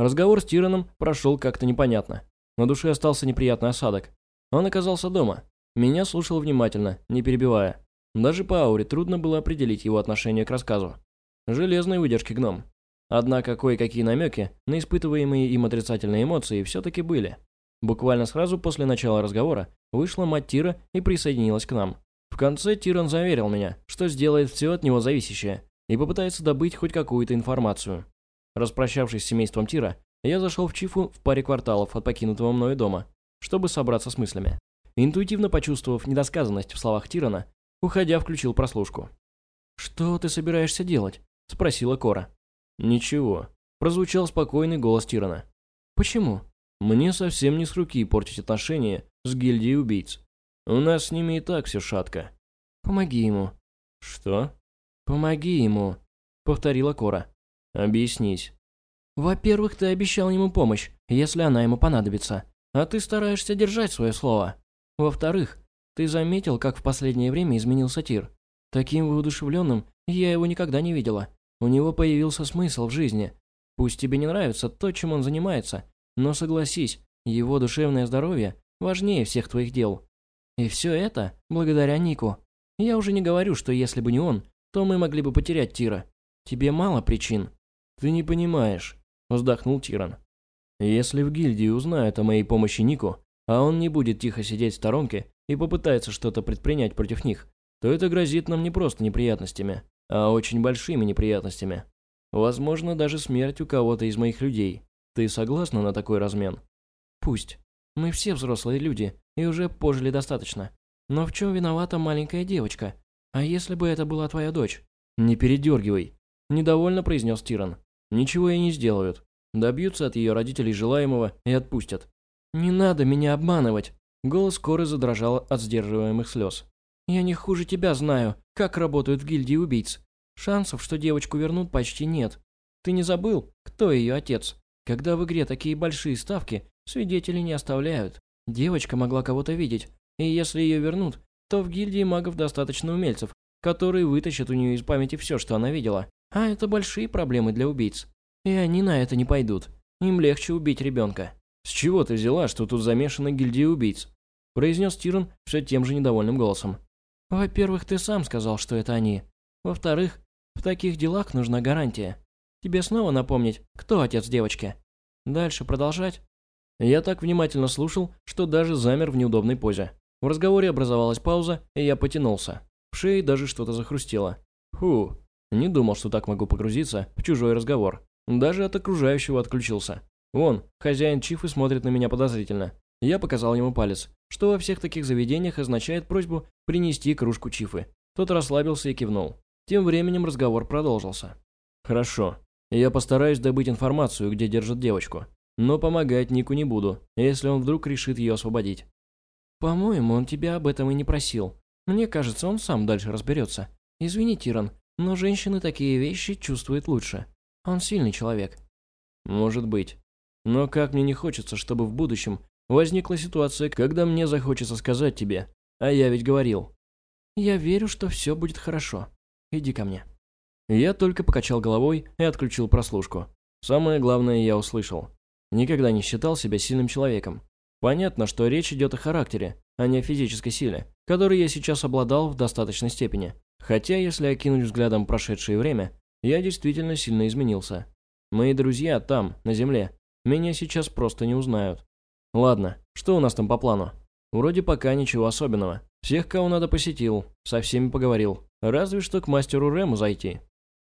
Разговор с Тираном прошел как-то непонятно. На душе остался неприятный осадок. Он оказался дома. Меня слушал внимательно, не перебивая. Даже по ауре трудно было определить его отношение к рассказу. Железной выдержки гном. Однако кое-какие намеки на испытываемые им отрицательные эмоции все-таки были. Буквально сразу после начала разговора вышла мать Тира и присоединилась к нам. В конце Тиран заверил меня, что сделает все от него зависящее и попытается добыть хоть какую-то информацию. Распрощавшись с семейством Тира, я зашел в Чифу в паре кварталов от покинутого мною дома, чтобы собраться с мыслями. Интуитивно почувствовав недосказанность в словах Тирана, уходя, включил прослушку. «Что ты собираешься делать?» – спросила Кора. «Ничего», – прозвучал спокойный голос Тирана. «Почему?» «Мне совсем не с руки портить отношения с гильдией убийц. У нас с ними и так все шатко». «Помоги ему». «Что?» «Помоги ему», — повторила Кора. «Объяснись». «Во-первых, ты обещал ему помощь, если она ему понадобится, а ты стараешься держать свое слово. Во-вторых, ты заметил, как в последнее время изменился Тир. Таким воодушевленным я его никогда не видела. У него появился смысл в жизни. Пусть тебе не нравится то, чем он занимается, но согласись, его душевное здоровье важнее всех твоих дел. И все это благодаря Нику. Я уже не говорю, что если бы не он, то мы могли бы потерять Тира. Тебе мало причин. Ты не понимаешь, вздохнул Тиран. Если в гильдии узнают о моей помощи Нику, а он не будет тихо сидеть в сторонке и попытается что-то предпринять против них, то это грозит нам не просто неприятностями, а очень большими неприятностями. Возможно, даже смерть у кого-то из моих людей. Ты согласна на такой размен? Пусть. Мы все взрослые люди и уже пожили достаточно. Но в чем виновата маленькая девочка? А если бы это была твоя дочь? Не передергивай. Недовольно произнес Тиран. Ничего ей не сделают. Добьются от ее родителей желаемого и отпустят. Не надо меня обманывать. Голос Коры задрожал от сдерживаемых слез. Я не хуже тебя знаю, как работают в гильдии убийц. Шансов, что девочку вернут, почти нет. Ты не забыл, кто ее отец? Когда в игре такие большие ставки, свидетелей не оставляют. Девочка могла кого-то видеть, и если ее вернут, то в гильдии магов достаточно умельцев, которые вытащат у нее из памяти все, что она видела. А это большие проблемы для убийц. И они на это не пойдут. Им легче убить ребенка. «С чего ты взяла, что тут замешана гильдия убийц?» произнес Тиран все тем же недовольным голосом. «Во-первых, ты сам сказал, что это они. Во-вторых, в таких делах нужна гарантия. Тебе снова напомнить, кто отец девочки? Дальше продолжать?» Я так внимательно слушал, что даже замер в неудобной позе. В разговоре образовалась пауза, и я потянулся. В шее даже что-то захрустело. Фу, не думал, что так могу погрузиться в чужой разговор. Даже от окружающего отключился. Вон, хозяин Чифы смотрит на меня подозрительно. Я показал ему палец, что во всех таких заведениях означает просьбу принести кружку Чифы. Тот расслабился и кивнул. Тем временем разговор продолжился. «Хорошо. Я постараюсь добыть информацию, где держат девочку. Но помогать Нику не буду, если он вдруг решит ее освободить. По-моему, он тебя об этом и не просил. Мне кажется, он сам дальше разберется. Извини, Тиран, но женщины такие вещи чувствуют лучше. Он сильный человек. Может быть. Но как мне не хочется, чтобы в будущем возникла ситуация, когда мне захочется сказать тебе, а я ведь говорил. Я верю, что все будет хорошо. Иди ко мне. Я только покачал головой и отключил прослушку. Самое главное я услышал. Никогда не считал себя сильным человеком. Понятно, что речь идет о характере, а не о физической силе, которой я сейчас обладал в достаточной степени. Хотя, если окинуть взглядом прошедшее время, я действительно сильно изменился. Мои друзья там, на земле, меня сейчас просто не узнают. Ладно, что у нас там по плану? Вроде пока ничего особенного. Всех, кого надо, посетил, со всеми поговорил. Разве что к мастеру Рему зайти.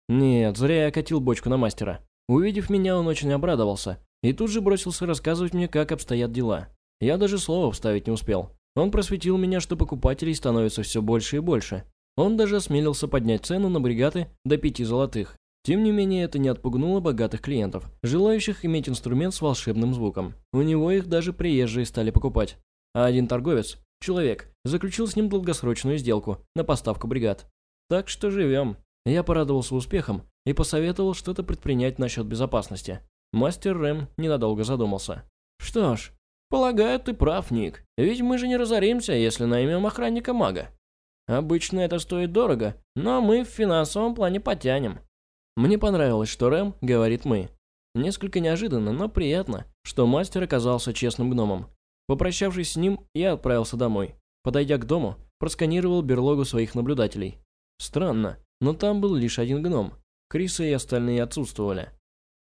Нет, зря я катил бочку на мастера. Увидев меня, он очень обрадовался и тут же бросился рассказывать мне, как обстоят дела. Я даже слова вставить не успел. Он просветил меня, что покупателей становится все больше и больше. Он даже осмелился поднять цену на бригады до пяти золотых. Тем не менее, это не отпугнуло богатых клиентов, желающих иметь инструмент с волшебным звуком. У него их даже приезжие стали покупать. А один торговец, человек, заключил с ним долгосрочную сделку на поставку бригад. Так что живем. Я порадовался успехом и посоветовал что-то предпринять насчет безопасности. Мастер Рэм ненадолго задумался. «Что ж, полагаю, ты прав, Ник. Ведь мы же не разоримся, если наймем охранника-мага. Обычно это стоит дорого, но мы в финансовом плане потянем». Мне понравилось, что Рэм говорит «мы». Несколько неожиданно, но приятно, что мастер оказался честным гномом. Попрощавшись с ним, я отправился домой. Подойдя к дому, просканировал берлогу своих наблюдателей. Странно, но там был лишь один гном. Криса и остальные отсутствовали.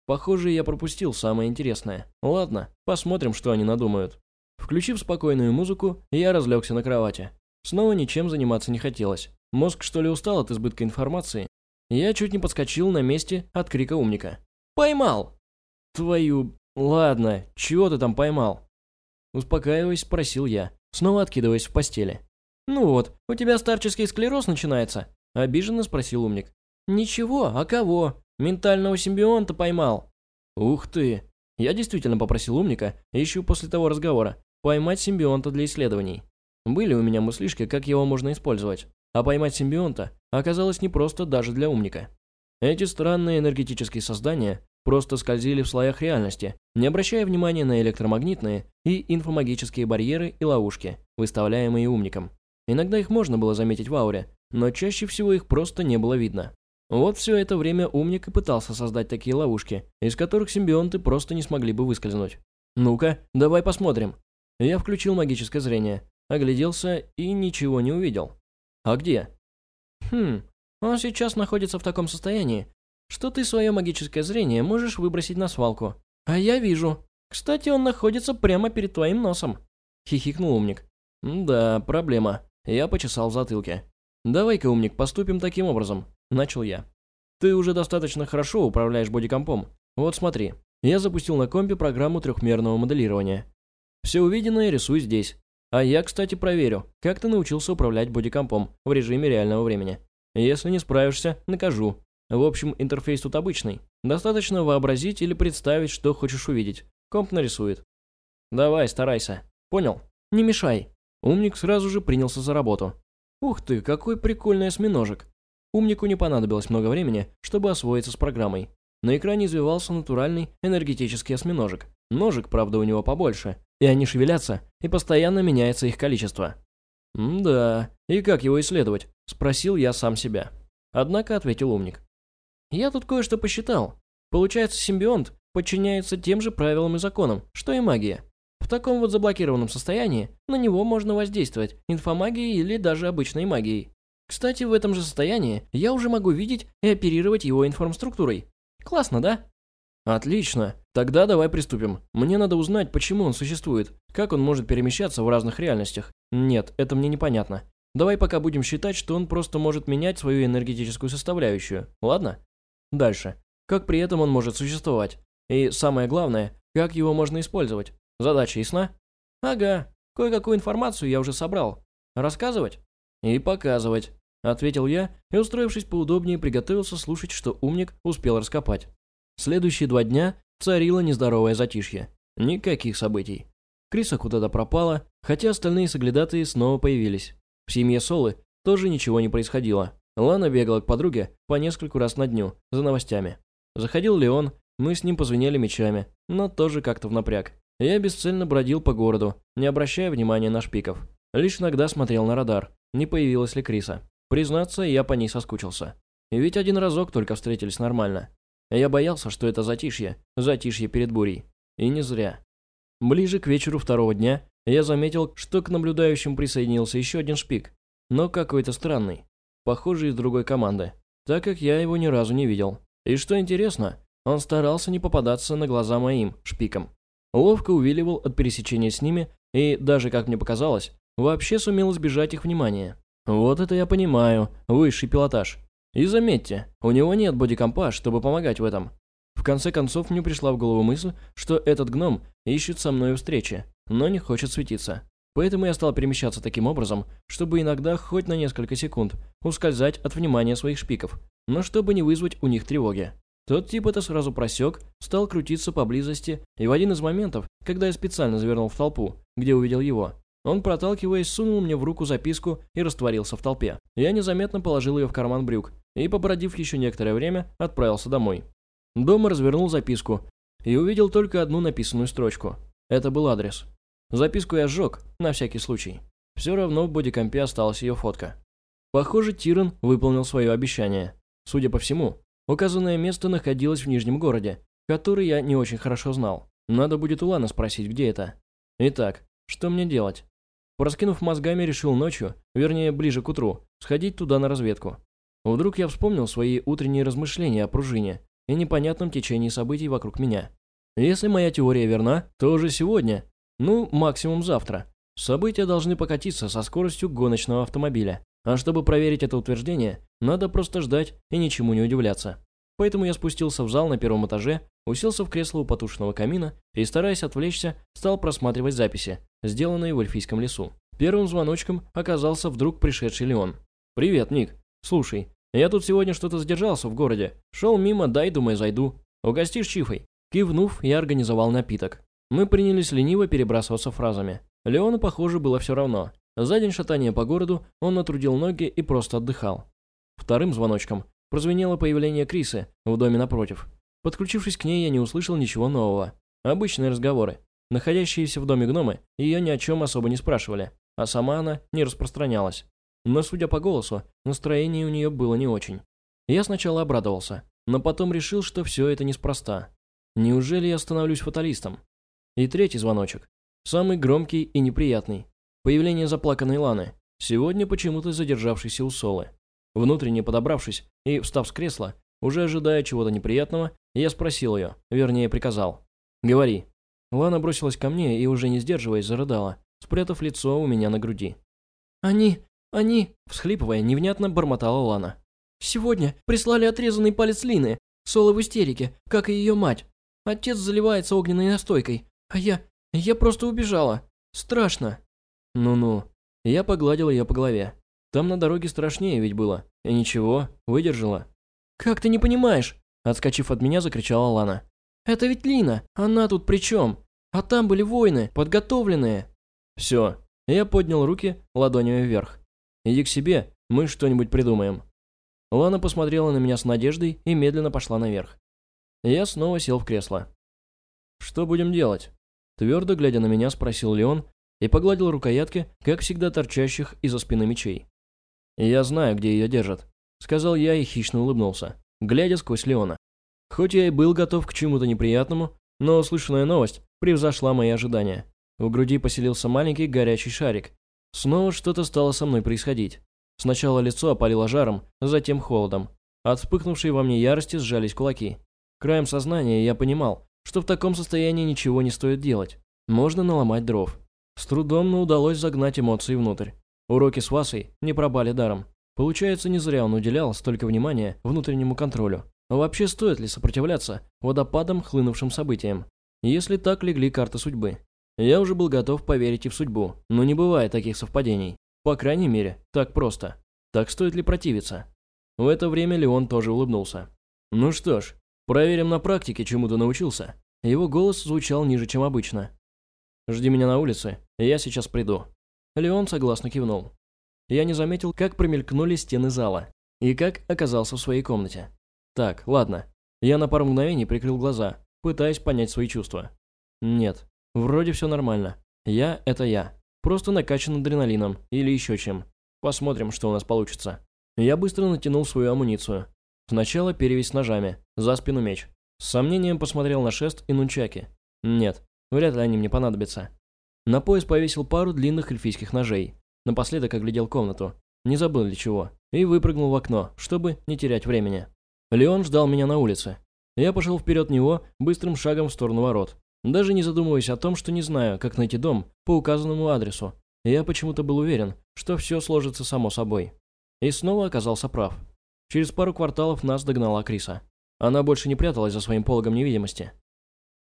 Похоже, я пропустил самое интересное. Ладно, посмотрим, что они надумают. Включив спокойную музыку, я разлегся на кровати. Снова ничем заниматься не хотелось. Мозг что ли устал от избытка информации? Я чуть не подскочил на месте от крика умника. «Поймал!» «Твою... Ладно, чего ты там поймал?» Успокаиваясь, спросил я, снова откидываясь в постели. «Ну вот, у тебя старческий склероз начинается?» Обиженно спросил умник. «Ничего, а кого? Ментального симбионта поймал». «Ух ты!» Я действительно попросил умника, еще после того разговора, поймать симбионта для исследований. Были у меня мыслишки, как его можно использовать. А поймать симбионта оказалось непросто даже для умника. Эти странные энергетические создания просто скользили в слоях реальности, не обращая внимания на электромагнитные и инфомагические барьеры и ловушки, выставляемые умником. Иногда их можно было заметить в ауре, но чаще всего их просто не было видно. Вот все это время умник и пытался создать такие ловушки, из которых симбионты просто не смогли бы выскользнуть. «Ну-ка, давай посмотрим». Я включил магическое зрение, огляделся и ничего не увидел. «А где?» «Хм, он сейчас находится в таком состоянии, что ты свое магическое зрение можешь выбросить на свалку. А я вижу. Кстати, он находится прямо перед твоим носом», — хихикнул умник. «Да, проблема». Я почесал в затылке. «Давай-ка, умник, поступим таким образом», — начал я. «Ты уже достаточно хорошо управляешь бодикомпом. Вот смотри, я запустил на компе программу трехмерного моделирования. Все увиденное рисуй здесь. А я, кстати, проверю, как ты научился управлять бодикомпом в режиме реального времени. Если не справишься, накажу. В общем, интерфейс тут обычный. Достаточно вообразить или представить, что хочешь увидеть. Комп нарисует. Давай, старайся. Понял? Не мешай. Умник сразу же принялся за работу. Ух ты, какой прикольный осьминожек. Умнику не понадобилось много времени, чтобы освоиться с программой. На экране извивался натуральный энергетический осьминожек. Ножик, правда, у него побольше. И они шевелятся, и постоянно меняется их количество. «Да, и как его исследовать?» – спросил я сам себя. Однако ответил умник. «Я тут кое-что посчитал. Получается, симбионт подчиняется тем же правилам и законам, что и магия. В таком вот заблокированном состоянии на него можно воздействовать инфомагией или даже обычной магией. Кстати, в этом же состоянии я уже могу видеть и оперировать его информструктурой. Классно, да? Отлично. Тогда давай приступим. Мне надо узнать, почему он существует, как он может перемещаться в разных реальностях. Нет, это мне непонятно. Давай пока будем считать, что он просто может менять свою энергетическую составляющую. Ладно? Дальше. Как при этом он может существовать? И самое главное, как его можно использовать? Задача ясна? Ага, кое-какую информацию я уже собрал. Рассказывать? И показывать, ответил я и, устроившись поудобнее, приготовился слушать, что умник успел раскопать. Следующие два дня царило нездоровое затишье. Никаких событий. Криса куда-то пропала, хотя остальные соглядатые снова появились. В семье Солы тоже ничего не происходило. Лана бегала к подруге по нескольку раз на дню, за новостями. Заходил Леон, мы с ним позвенели мечами, но тоже как-то в напряг. Я бесцельно бродил по городу, не обращая внимания на шпиков. Лишь иногда смотрел на радар, не появилась ли Криса. Признаться, я по ней соскучился. Ведь один разок только встретились нормально. Я боялся, что это затишье, затишье перед бурей. И не зря. Ближе к вечеру второго дня я заметил, что к наблюдающим присоединился еще один шпик, но какой-то странный, похожий из другой команды, так как я его ни разу не видел. И что интересно, он старался не попадаться на глаза моим шпикам ловко увиливал от пересечения с ними и, даже как мне показалось, вообще сумел избежать их внимания. Вот это я понимаю, высший пилотаж. И заметьте, у него нет бодикомпа, чтобы помогать в этом. В конце концов мне пришла в голову мысль, что этот гном ищет со мной встречи, но не хочет светиться. Поэтому я стал перемещаться таким образом, чтобы иногда хоть на несколько секунд ускользать от внимания своих шпиков, но чтобы не вызвать у них тревоги. Тот тип это сразу просек, стал крутиться поблизости, и в один из моментов, когда я специально завернул в толпу, где увидел его, он, проталкиваясь, сунул мне в руку записку и растворился в толпе. Я незаметно положил ее в карман брюк и, побродив еще некоторое время, отправился домой. Дома развернул записку и увидел только одну написанную строчку. Это был адрес. Записку я сжег, на всякий случай. Все равно в бодикомпе осталась ее фотка. Похоже, Тиран выполнил свое обещание. Судя по всему, Указанное место находилось в Нижнем городе, который я не очень хорошо знал. Надо будет у Ланы спросить, где это. Итак, что мне делать? Проскинув мозгами, решил ночью, вернее, ближе к утру, сходить туда на разведку. Вдруг я вспомнил свои утренние размышления о пружине и непонятном течении событий вокруг меня. Если моя теория верна, то уже сегодня, ну, максимум завтра, события должны покатиться со скоростью гоночного автомобиля. А чтобы проверить это утверждение, надо просто ждать и ничему не удивляться. Поэтому я спустился в зал на первом этаже, уселся в кресло у потушенного камина и, стараясь отвлечься, стал просматривать записи, сделанные в эльфийском лесу. Первым звоночком оказался вдруг пришедший Леон. «Привет, Ник. Слушай, я тут сегодня что-то задержался в городе. Шел мимо, дай, думаю, зайду. Угостишь чифой?» Кивнув, я организовал напиток. Мы принялись лениво перебрасываться фразами. Леону, похоже, было все равно. За день шатания по городу он натрудил ноги и просто отдыхал. Вторым звоночком прозвенело появление Крисы в доме напротив. Подключившись к ней, я не услышал ничего нового. Обычные разговоры. Находящиеся в доме гномы ее ни о чем особо не спрашивали, а сама она не распространялась. Но, судя по голосу, настроение у нее было не очень. Я сначала обрадовался, но потом решил, что все это неспроста. Неужели я становлюсь фаталистом? И третий звоночек. Самый громкий и неприятный. Появление заплаканной Ланы, сегодня почему-то задержавшейся у Солы. Внутренне подобравшись и встав с кресла, уже ожидая чего-то неприятного, я спросил ее, вернее приказал. «Говори». Лана бросилась ко мне и, уже не сдерживаясь, зарыдала, спрятав лицо у меня на груди. «Они, они...» Всхлипывая, невнятно бормотала Лана. «Сегодня прислали отрезанный палец Лины, Солы в истерике, как и ее мать. Отец заливается огненной настойкой, а я... я просто убежала. Страшно». Ну-ну. Я погладил ее по голове. Там на дороге страшнее ведь было. И ничего, выдержала. «Как ты не понимаешь?» Отскочив от меня, закричала Лана. «Это ведь Лина, она тут при чем? А там были воины, подготовленные». «Все». Я поднял руки ладонями вверх. «Иди к себе, мы что-нибудь придумаем». Лана посмотрела на меня с надеждой и медленно пошла наверх. Я снова сел в кресло. «Что будем делать?» Твердо глядя на меня, спросил Леон, и погладил рукоятки, как всегда торчащих из-за спины мечей. «Я знаю, где ее держат», — сказал я и хищно улыбнулся, глядя сквозь Леона. Хоть я и был готов к чему-то неприятному, но услышанная новость превзошла мои ожидания. В груди поселился маленький горячий шарик. Снова что-то стало со мной происходить. Сначала лицо опалило жаром, затем холодом. От вспыхнувшей во мне ярости сжались кулаки. Краем сознания я понимал, что в таком состоянии ничего не стоит делать. Можно наломать дров. С трудом, но удалось загнать эмоции внутрь. Уроки с Васой не пробали даром. Получается, не зря он уделял столько внимания внутреннему контролю. Вообще, стоит ли сопротивляться водопадам, хлынувшим событиям? Если так легли карты судьбы. Я уже был готов поверить и в судьбу, но не бывает таких совпадений. По крайней мере, так просто. Так стоит ли противиться? В это время Леон тоже улыбнулся. «Ну что ж, проверим на практике, чему ты научился». Его голос звучал ниже, чем обычно. «Жди меня на улице, я сейчас приду». Леон согласно кивнул. Я не заметил, как промелькнули стены зала, и как оказался в своей комнате. Так, ладно. Я на пару мгновений прикрыл глаза, пытаясь понять свои чувства. Нет, вроде все нормально. Я – это я. Просто накачан адреналином или еще чем. Посмотрим, что у нас получится. Я быстро натянул свою амуницию. Сначала перевесь ножами, за спину меч. С сомнением посмотрел на шест и нунчаки. Нет, Вряд ли они мне понадобятся. На пояс повесил пару длинных эльфийских ножей. Напоследок оглядел комнату. Не забыл ли чего. И выпрыгнул в окно, чтобы не терять времени. Леон ждал меня на улице. Я пошел вперед него быстрым шагом в сторону ворот. Даже не задумываясь о том, что не знаю, как найти дом по указанному адресу. Я почему-то был уверен, что все сложится само собой. И снова оказался прав. Через пару кварталов нас догнала Криса. Она больше не пряталась за своим пологом невидимости.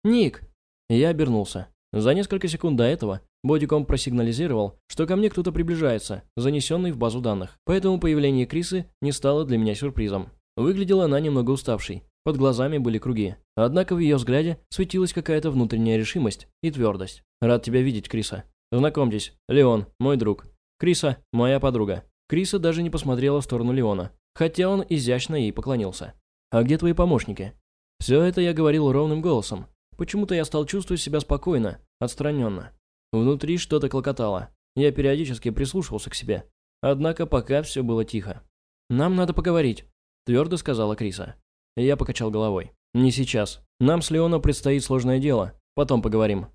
«Ник!» Я обернулся. За несколько секунд до этого бодиком просигнализировал, что ко мне кто-то приближается, занесенный в базу данных. Поэтому появление Крисы не стало для меня сюрпризом. Выглядела она немного уставшей. Под глазами были круги. Однако в ее взгляде светилась какая-то внутренняя решимость и твердость. «Рад тебя видеть, Криса. Знакомьтесь, Леон, мой друг. Криса, моя подруга». Криса даже не посмотрела в сторону Леона, хотя он изящно ей поклонился. «А где твои помощники?» Все это я говорил ровным голосом, Почему-то я стал чувствовать себя спокойно, отстраненно. Внутри что-то клокотало. Я периодически прислушивался к себе. Однако пока все было тихо. «Нам надо поговорить», – твердо сказала Криса. Я покачал головой. «Не сейчас. Нам с Леоном предстоит сложное дело. Потом поговорим».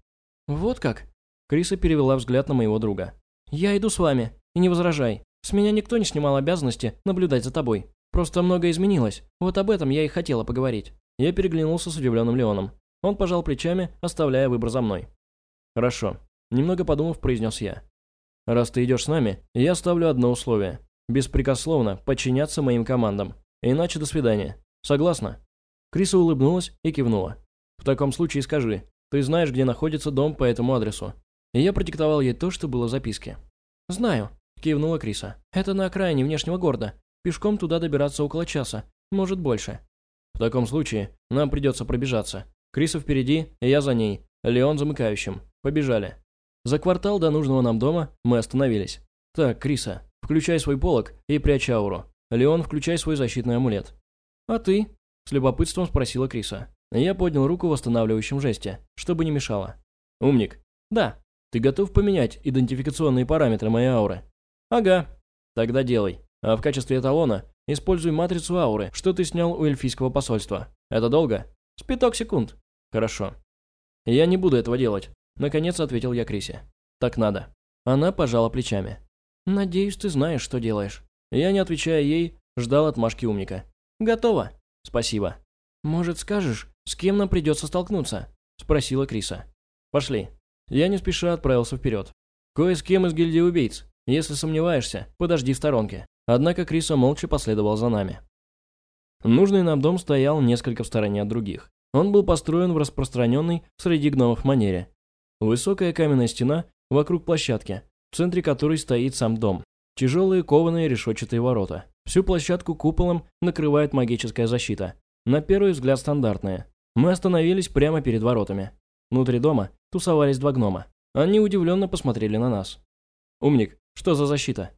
«Вот как?» Криса перевела взгляд на моего друга. «Я иду с вами. И не возражай. С меня никто не снимал обязанности наблюдать за тобой. Просто многое изменилось. Вот об этом я и хотела поговорить». Я переглянулся с удивленным Леоном. Он пожал плечами, оставляя выбор за мной. «Хорошо», – немного подумав, произнес я. «Раз ты идешь с нами, я ставлю одно условие. Беспрекословно подчиняться моим командам. Иначе до свидания. Согласна?» Криса улыбнулась и кивнула. «В таком случае скажи, ты знаешь, где находится дом по этому адресу?» И я продиктовал ей то, что было в записке. «Знаю», – кивнула Криса. «Это на окраине внешнего города. Пешком туда добираться около часа, может больше». «В таком случае нам придется пробежаться. Криса впереди, я за ней, Леон замыкающим. Побежали. За квартал до нужного нам дома мы остановились. Так, Криса, включай свой полог и прячь ауру. Леон, включай свой защитный амулет. А ты? С любопытством спросила Криса. Я поднял руку в восстанавливающем жесте, чтобы не мешало. Умник. Да. Ты готов поменять идентификационные параметры моей ауры? Ага. Тогда делай. А в качестве эталона используй матрицу ауры, что ты снял у эльфийского посольства. Это долго? С секунд. Хорошо. Я не буду этого делать. Наконец ответил я Крисе. Так надо. Она пожала плечами. Надеюсь, ты знаешь, что делаешь. Я, не отвечая ей, ждал отмашки умника. Готово. Спасибо. Может, скажешь, с кем нам придется столкнуться? Спросила Криса. Пошли. Я не спеша отправился вперед. Кое с кем из гильдии убийц. Если сомневаешься, подожди в сторонке. Однако Криса молча последовал за нами. Нужный нам дом стоял несколько в стороне от других. Он был построен в распространенной среди гномов манере. Высокая каменная стена вокруг площадки, в центре которой стоит сам дом. Тяжелые кованые решетчатые ворота. Всю площадку куполом накрывает магическая защита. На первый взгляд стандартная. Мы остановились прямо перед воротами. Внутри дома тусовались два гнома. Они удивленно посмотрели на нас. «Умник, что за защита?»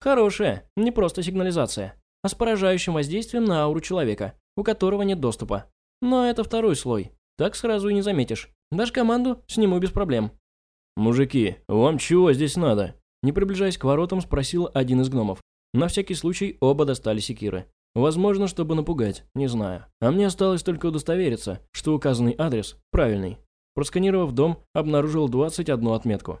«Хорошая, не просто сигнализация а с поражающим воздействием на ауру человека, у которого нет доступа. Но это второй слой. Так сразу и не заметишь. Дашь команду, сниму без проблем. «Мужики, вам чего здесь надо?» Не приближаясь к воротам, спросил один из гномов. На всякий случай оба достали секиры. Возможно, чтобы напугать, не знаю. А мне осталось только удостовериться, что указанный адрес правильный. Просканировав дом, обнаружил 21 отметку.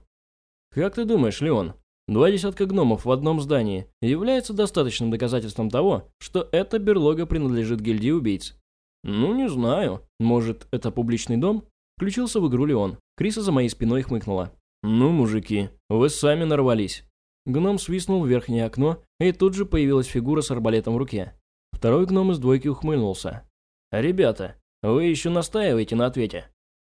«Как ты думаешь, Леон, Два десятка гномов в одном здании является достаточным доказательством того, что эта берлога принадлежит гильдии убийц. Ну, не знаю. Может, это публичный дом? Включился в игру Леон. Криса за моей спиной хмыкнула. Ну, мужики, вы сами нарвались. Гном свистнул в верхнее окно, и тут же появилась фигура с арбалетом в руке. Второй гном из двойки ухмыльнулся. «Ребята, вы еще настаиваете на ответе?»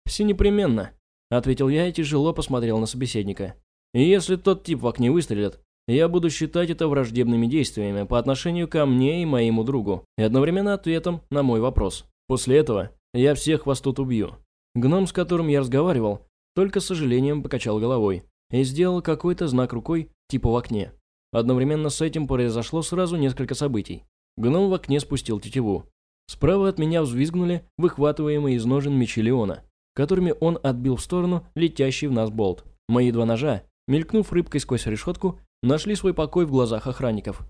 «Все непременно», — ответил я и тяжело посмотрел на собеседника. Если тот тип в окне выстрелит, я буду считать это враждебными действиями по отношению ко мне и моему другу, и одновременно ответом на мой вопрос. После этого я всех вас тут убью. Гном, с которым я разговаривал, только с сожалением покачал головой и сделал какой-то знак рукой, типа в окне. Одновременно с этим произошло сразу несколько событий. Гном в окне спустил тетиву. Справа от меня взвизгнули выхватываемые из ножен мечи Леона, которыми он отбил в сторону летящий в нас болт. Мои два ножа мелькнув рыбкой сквозь решетку, нашли свой покой в глазах охранников.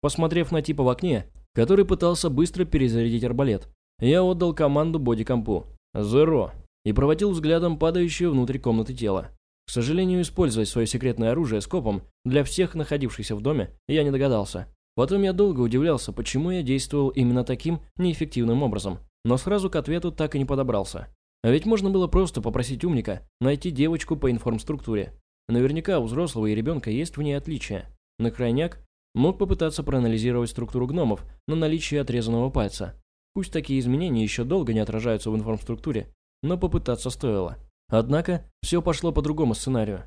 Посмотрев на типа в окне, который пытался быстро перезарядить арбалет, я отдал команду бодикомпу «Зеро» и проводил взглядом падающее внутрь комнаты тело. К сожалению, использовать свое секретное оружие скопом для всех находившихся в доме я не догадался. Потом я долго удивлялся, почему я действовал именно таким неэффективным образом, но сразу к ответу так и не подобрался. А ведь можно было просто попросить умника найти девочку по информструктуре, Наверняка у взрослого и ребенка есть в ней отличия. На крайняк мог попытаться проанализировать структуру гномов на наличие отрезанного пальца. Пусть такие изменения еще долго не отражаются в информструктуре, но попытаться стоило. Однако, все пошло по другому сценарию.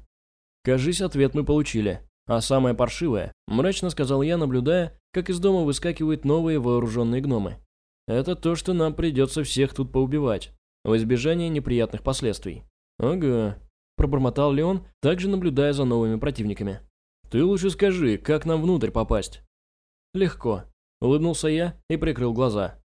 Кажись, ответ мы получили. А самое паршивое, мрачно сказал я, наблюдая, как из дома выскакивают новые вооруженные гномы. Это то, что нам придется всех тут поубивать, в избежание неприятных последствий. Ага, пробормотал Леон, также наблюдая за новыми противниками. «Ты лучше скажи, как нам внутрь попасть?» «Легко», — улыбнулся я и прикрыл глаза.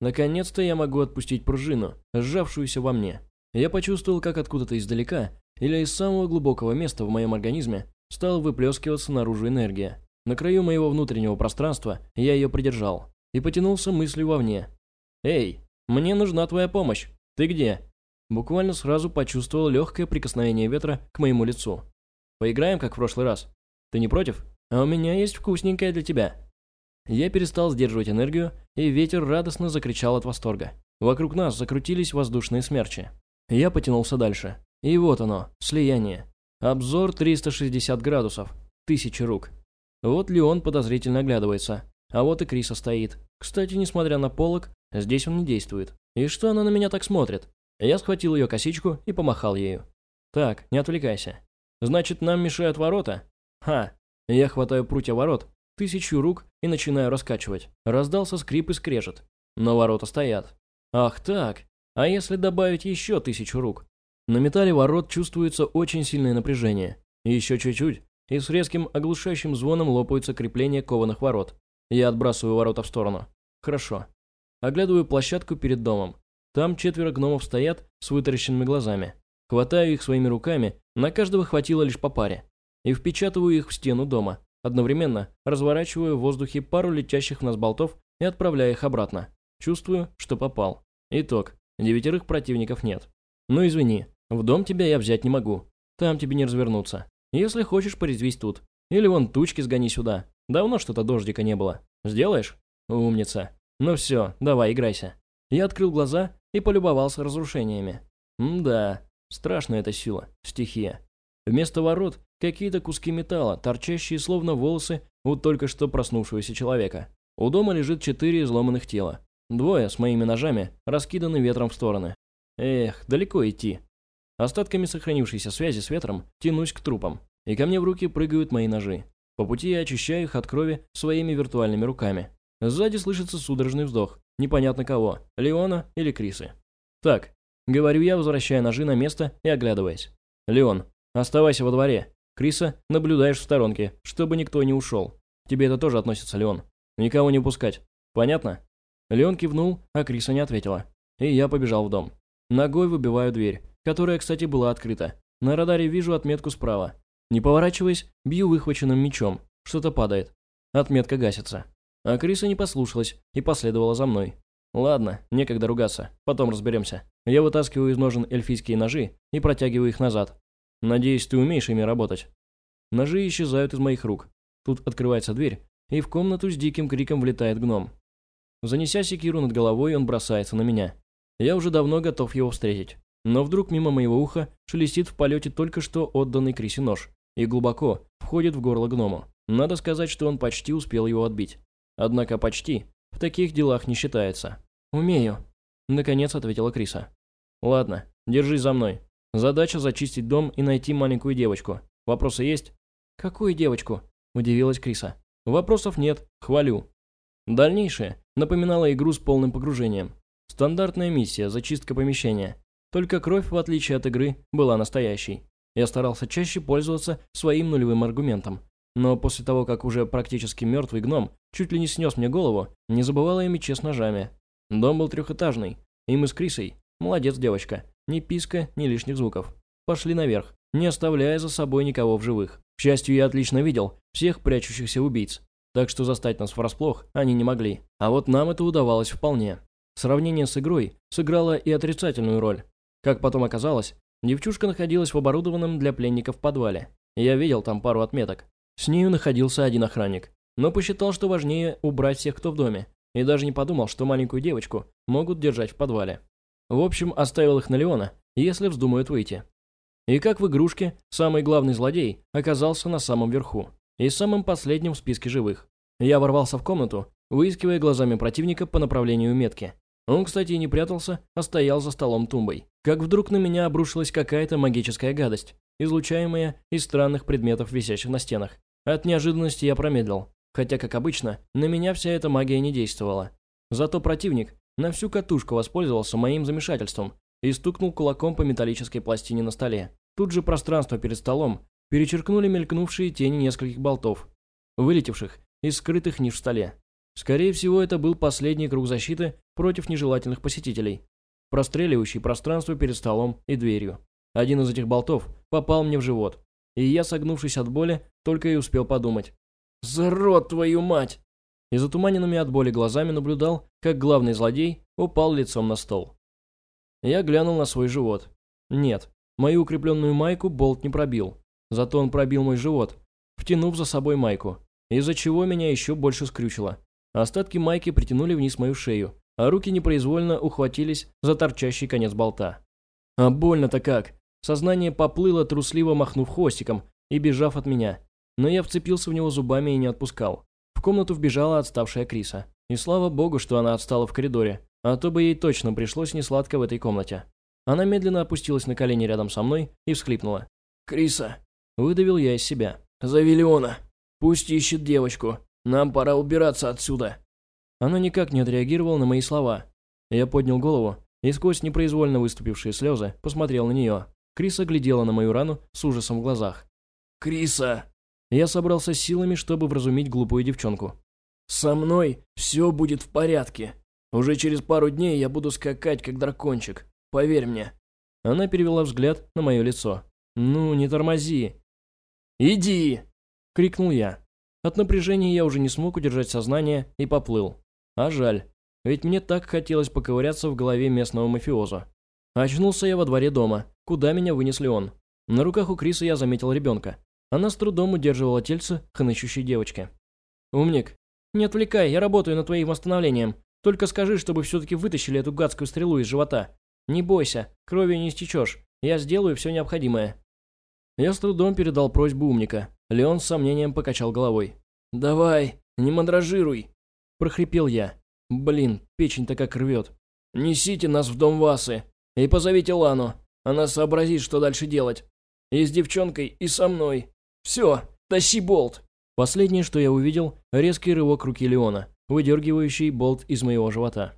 Наконец-то я могу отпустить пружину, сжавшуюся во мне. Я почувствовал, как откуда-то издалека или из самого глубокого места в моем организме стала выплескиваться наружу энергия. На краю моего внутреннего пространства я ее придержал и потянулся мыслью вовне. «Эй, Мне нужна твоя помощь. Ты где?» Буквально сразу почувствовал легкое прикосновение ветра к моему лицу. «Поиграем, как в прошлый раз. Ты не против? А у меня есть вкусненькое для тебя». Я перестал сдерживать энергию, и ветер радостно закричал от восторга. Вокруг нас закрутились воздушные смерчи. Я потянулся дальше. И вот оно, слияние. Обзор 360 градусов. Тысячи рук. Вот Леон подозрительно оглядывается. А вот и Криса стоит. Кстати, несмотря на полок, здесь он не действует. И что она на меня так смотрит? Я схватил ее косичку и помахал ею. Так, не отвлекайся. Значит, нам мешают ворота? Ха. Я хватаю прутья ворот, тысячу рук и начинаю раскачивать. Раздался скрип и скрежет. Но ворота стоят. Ах так. А если добавить еще тысячу рук? На металле ворот чувствуется очень сильное напряжение. Еще чуть-чуть, и с резким оглушающим звоном лопаются крепления кованых ворот. Я отбрасываю ворота в сторону. Хорошо. Оглядываю площадку перед домом. Там четверо гномов стоят с вытаращенными глазами. Хватаю их своими руками, на каждого хватило лишь по паре. И впечатываю их в стену дома, одновременно разворачиваю в воздухе пару летящих в нас болтов и отправляю их обратно. Чувствую, что попал. Итог. Девятерых противников нет. Ну извини, в дом тебя я взять не могу. Там тебе не развернуться. Если хочешь, порезвись тут. Или вон тучки сгони сюда. Давно что-то дождика не было. Сделаешь? Умница. Ну все, давай, играйся. Я открыл глаза и полюбовался разрушениями. М-да, страшная эта сила, стихия. Вместо ворот какие-то куски металла, торчащие словно волосы у только что проснувшегося человека. У дома лежит четыре изломанных тела. Двое с моими ножами раскиданы ветром в стороны. Эх, далеко идти. Остатками сохранившейся связи с ветром тянусь к трупам, и ко мне в руки прыгают мои ножи. По пути я очищаю их от крови своими виртуальными руками. Сзади слышится судорожный вздох. Непонятно кого, Леона или Крисы. Так, говорю я, возвращая ножи на место и оглядываясь. Леон, оставайся во дворе. Криса, наблюдаешь в сторонке, чтобы никто не ушел. Тебе это тоже относится, Леон. Никого не упускать. Понятно? Леон кивнул, а Криса не ответила. И я побежал в дом. Ногой выбиваю дверь которая, кстати, была открыта. На радаре вижу отметку справа. Не поворачиваясь, бью выхваченным мечом. Что-то падает. Отметка гасится. А Криса не послушалась и последовала за мной. Ладно, некогда ругаться, потом разберемся. Я вытаскиваю из ножен эльфийские ножи и протягиваю их назад. Надеюсь, ты умеешь ими работать. Ножи исчезают из моих рук. Тут открывается дверь, и в комнату с диким криком влетает гном. Занеся секиру над головой, он бросается на меня. Я уже давно готов его встретить. Но вдруг мимо моего уха шелестит в полете только что отданный Криси нож и глубоко входит в горло гному. Надо сказать, что он почти успел его отбить. Однако почти в таких делах не считается. «Умею», — наконец ответила Криса. «Ладно, держись за мной. Задача зачистить дом и найти маленькую девочку. Вопросы есть?» «Какую девочку?» – удивилась Криса. «Вопросов нет, хвалю». Дальнейшее напоминало игру с полным погружением. Стандартная миссия – зачистка помещения. Только кровь, в отличие от игры, была настоящей. Я старался чаще пользоваться своим нулевым аргументом. Но после того, как уже практически мертвый гном чуть ли не снес мне голову, не забывала я мече с ножами. Дом был трехэтажный, и мы с Крисой, молодец девочка, ни писка, ни лишних звуков, пошли наверх, не оставляя за собой никого в живых. К счастью, я отлично видел всех прячущихся убийц, так что застать нас врасплох они не могли. А вот нам это удавалось вполне. Сравнение с игрой сыграло и отрицательную роль. Как потом оказалось, девчушка находилась в оборудованном для пленников подвале. Я видел там пару отметок. С нею находился один охранник, но посчитал, что важнее убрать всех, кто в доме, и даже не подумал, что маленькую девочку могут держать в подвале. В общем, оставил их на Леона, если вздумают выйти. И как в игрушке, самый главный злодей оказался на самом верху и самым последним в списке живых. Я ворвался в комнату, выискивая глазами противника по направлению метки. Он, кстати, не прятался, а стоял за столом тумбой. Как вдруг на меня обрушилась какая-то магическая гадость, излучаемая из странных предметов, висящих на стенах. От неожиданности я промедлил, хотя, как обычно, на меня вся эта магия не действовала. Зато противник на всю катушку воспользовался моим замешательством и стукнул кулаком по металлической пластине на столе. Тут же пространство перед столом перечеркнули мелькнувшие тени нескольких болтов, вылетевших из скрытых ниш в столе. Скорее всего, это был последний круг защиты против нежелательных посетителей, простреливающий пространство перед столом и дверью. Один из этих болтов попал мне в живот, и я, согнувшись от боли, только и успел подумать. «Зарод, твою мать!» И затуманенными от боли глазами наблюдал, как главный злодей упал лицом на стол. Я глянул на свой живот. Нет, мою укрепленную майку болт не пробил. Зато он пробил мой живот, втянув за собой майку, из-за чего меня еще больше скрючило. Остатки майки притянули вниз мою шею, а руки непроизвольно ухватились за торчащий конец болта. А больно-то как! Сознание поплыло, трусливо махнув хвостиком и бежав от меня. Но я вцепился в него зубами и не отпускал. В комнату вбежала отставшая Криса. И слава богу, что она отстала в коридоре, а то бы ей точно пришлось несладко в этой комнате. Она медленно опустилась на колени рядом со мной и всхлипнула. «Криса!» – выдавил я из себя. «Зови Леона! Пусть ищет девочку! Нам пора убираться отсюда!» Она никак не отреагировала на мои слова. Я поднял голову и сквозь непроизвольно выступившие слезы посмотрел на нее. Криса глядела на мою рану с ужасом в глазах. «Криса!» Я собрался силами, чтобы вразумить глупую девчонку. «Со мной все будет в порядке. Уже через пару дней я буду скакать, как дракончик. Поверь мне». Она перевела взгляд на мое лицо. «Ну, не тормози». «Иди!» — крикнул я. От напряжения я уже не смог удержать сознание и поплыл. А жаль, ведь мне так хотелось поковыряться в голове местного мафиоза. Очнулся я во дворе дома, куда меня вынесли он. На руках у Криса я заметил ребенка. Она с трудом удерживала тельце хнычущей девочки. «Умник, не отвлекай, я работаю над твоим восстановлением. Только скажи, чтобы все-таки вытащили эту гадскую стрелу из живота. Не бойся, кровью не истечешь. Я сделаю все необходимое». Я с трудом передал просьбу умника. Леон с сомнением покачал головой. «Давай, не мандражируй!» – прохрипел я. «Блин, печень-то как рвет. Несите нас в дом Васы и позовите Лану. Она сообразит, что дальше делать. И с девчонкой, и со мной. Все, тащи болт!» Последнее, что я увидел, резкий рывок руки Леона, выдергивающий болт из моего живота.